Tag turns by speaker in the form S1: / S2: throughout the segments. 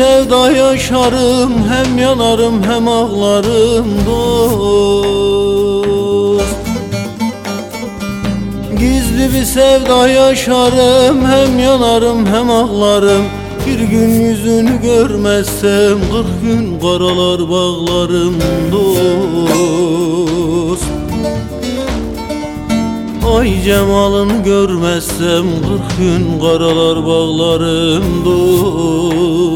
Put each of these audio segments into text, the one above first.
S1: sevda yaşarım Hem yanarım hem ağlarım dost. Gizli bir sevda yaşarım Hem yanarım hem ağlarım. Bir gün yüzünü görmezsem Kırk gün karalar bağlarım dost. Ay cemalını görmezsem Kırk gün karalar bağlarım dost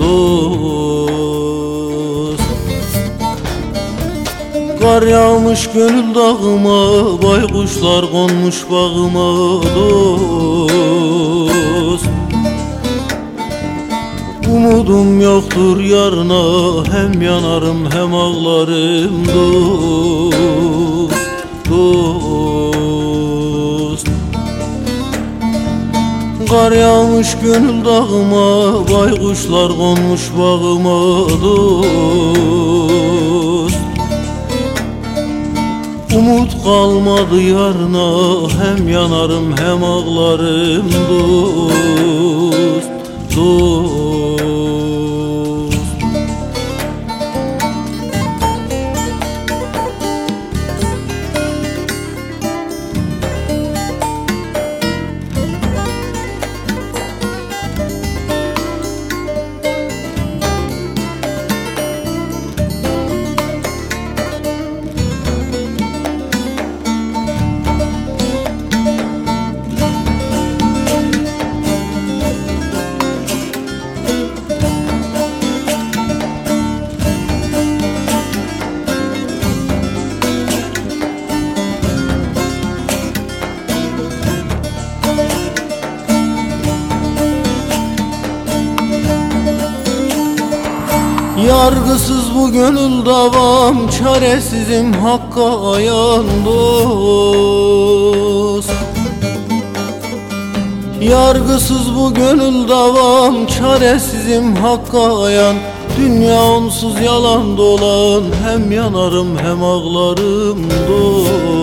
S1: Dost Kar yağmış gönül dağıma Baykuşlar konmuş bağıma dost. Umudum yoktur yarına Hem yanarım hem ağlarım dost Kar yağmış gönül dağıma Baykuşlar konmuş bağıma dost. Umut kalmadı yarına Hem yanarım hem ağlarım dost Yargısız bu gönül davam Çaresizim hakka ayan dost. Yargısız bu gönül davam Çaresizim hakka ayan. Dünya onsuz yalan dolan Hem yanarım hem ağlarım dost.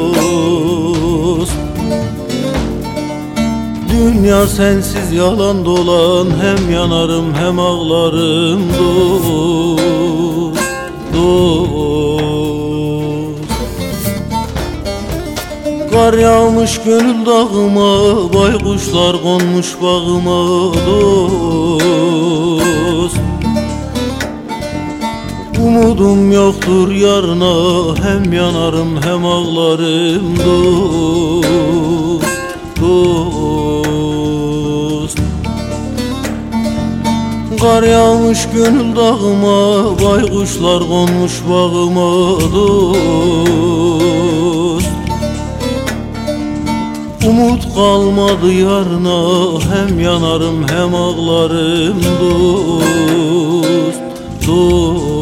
S1: Dünya sensiz yalan dolan Hem yanarım hem ağlarım dost Kar yağmış gönül dağıma Baykuşlar konmuş bağıma dost. Umudum yoktur yarına Hem yanarım hem ağlarım dost Dost. Kar yağmış gönül dağıma Baykuşlar konmuş bağıma dost Umut kalmadı yarına Hem yanarım hem ağlarım dost Dost.